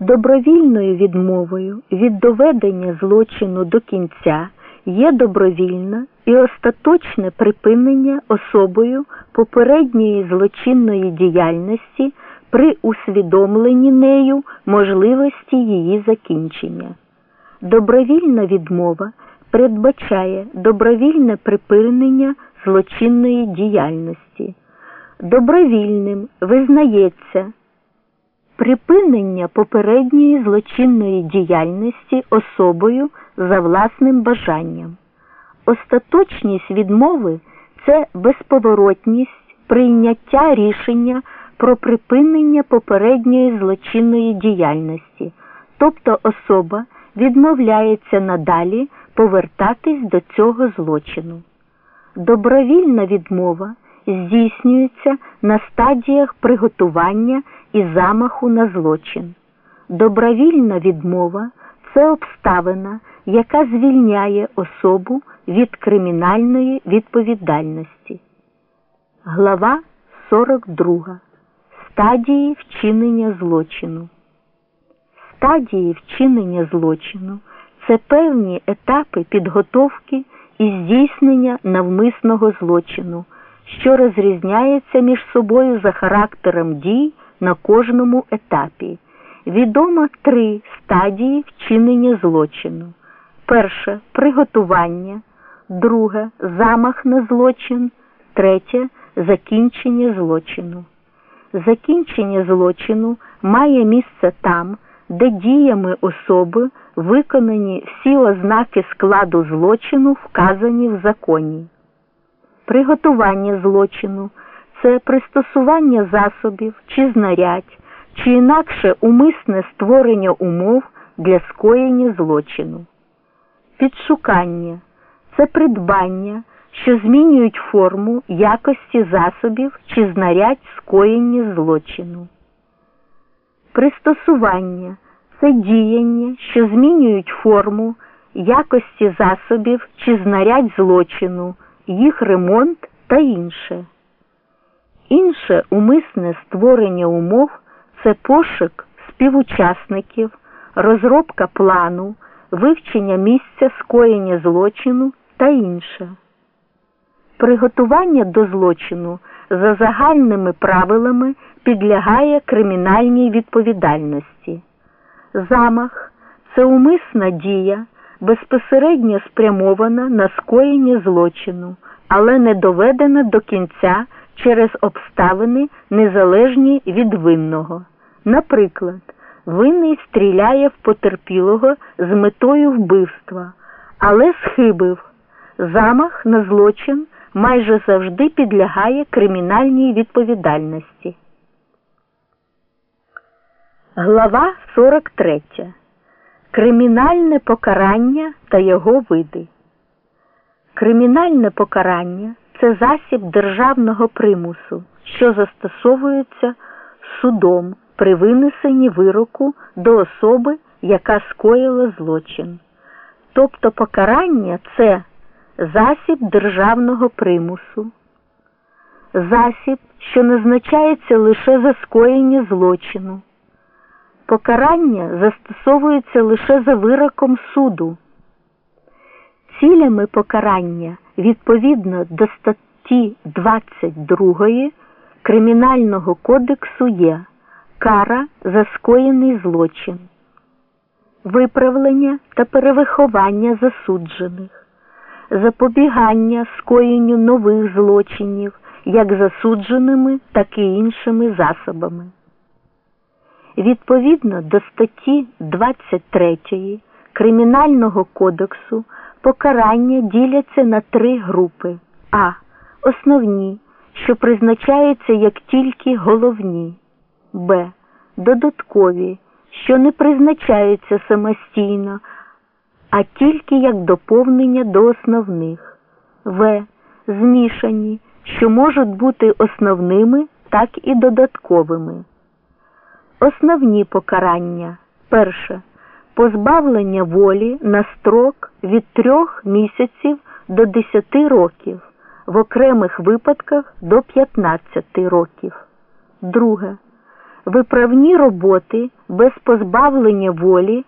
Добровільною відмовою від доведення злочину до кінця є добровільне і остаточне припинення особою попередньої злочинної діяльності при усвідомленні нею можливості її закінчення. Добровільна відмова передбачає добровільне припинення злочинної діяльності. Добровільним визнається припинення попередньої злочинної діяльності особою за власним бажанням. Остаточність відмови це безповоротність прийняття рішення про припинення попередньої злочинної діяльності, тобто особа відмовляється надалі повертатись до цього злочину. Добровільна відмова здійснюється на стадіях приготування і замаху на злочин. Добровільна відмова це обставина, яка звільняє особу від кримінальної відповідальності. Глава 42. Стадії вчинення злочину. Стадії вчинення злочину це певні етапи підготовки і здійснення навмисного злочину, що розрізняється між собою за характером дій на кожному етапі. Відомо три стадії вчинення злочину. Перше приготування, друге замах на злочин, третє закінчення злочину. Закінчення злочину має місце там, де діями особи виконані всі ознаки складу злочину, вказані в законі. Приготування злочину це пристосування засобів чи знарядь, чи інакше умисне створення умов для скоєння злочину. Підшукання це придбання, що змінюють форму якості засобів чи знарядь скоєння злочину. Пристосування це діяння, що змінюють форму якості засобів чи знарядь злочину, їх ремонт та інше. Інше умисне створення умов це пошук співучасників, розробка плану, вивчення місця скоєння злочину та інше. Приготування до злочину за загальними правилами підлягає кримінальній відповідальності. Замах це умисна дія, безпосередньо спрямована на скоєння злочину, але не доведена до кінця через обставини незалежні від винного. Наприклад, винний стріляє в потерпілого з метою вбивства, але схибив. Замах на злочин майже завжди підлягає кримінальній відповідальності. Глава 43. Кримінальне покарання та його види. Кримінальне покарання це засіб державного примусу, що застосовується судом при винесенні вироку до особи, яка скоїла злочин. Тобто покарання це засіб державного примусу, засіб, що назначається лише за скоєння злочину. Покарання застосовується лише за вироком суду. Цілями покарання відповідно до статті 22 Кримінального кодексу є кара за скоєний злочин, виправлення та перевиховання засуджених, запобігання скоєнню нових злочинів як засудженими, так і іншими засобами. Відповідно до статті 23 Кримінального кодексу покарання діляться на три групи А. Основні, що призначаються як тільки головні, Б. Додаткові, що не призначаються самостійно, а тільки як доповнення до основних, В. Змішані, що можуть бути основними, так і додатковими. Основні покарання. Перше. Позбавлення волі на строк від 3 місяців до 10 років, в окремих випадках до 15 років. Друге. Виправні роботи без позбавлення волі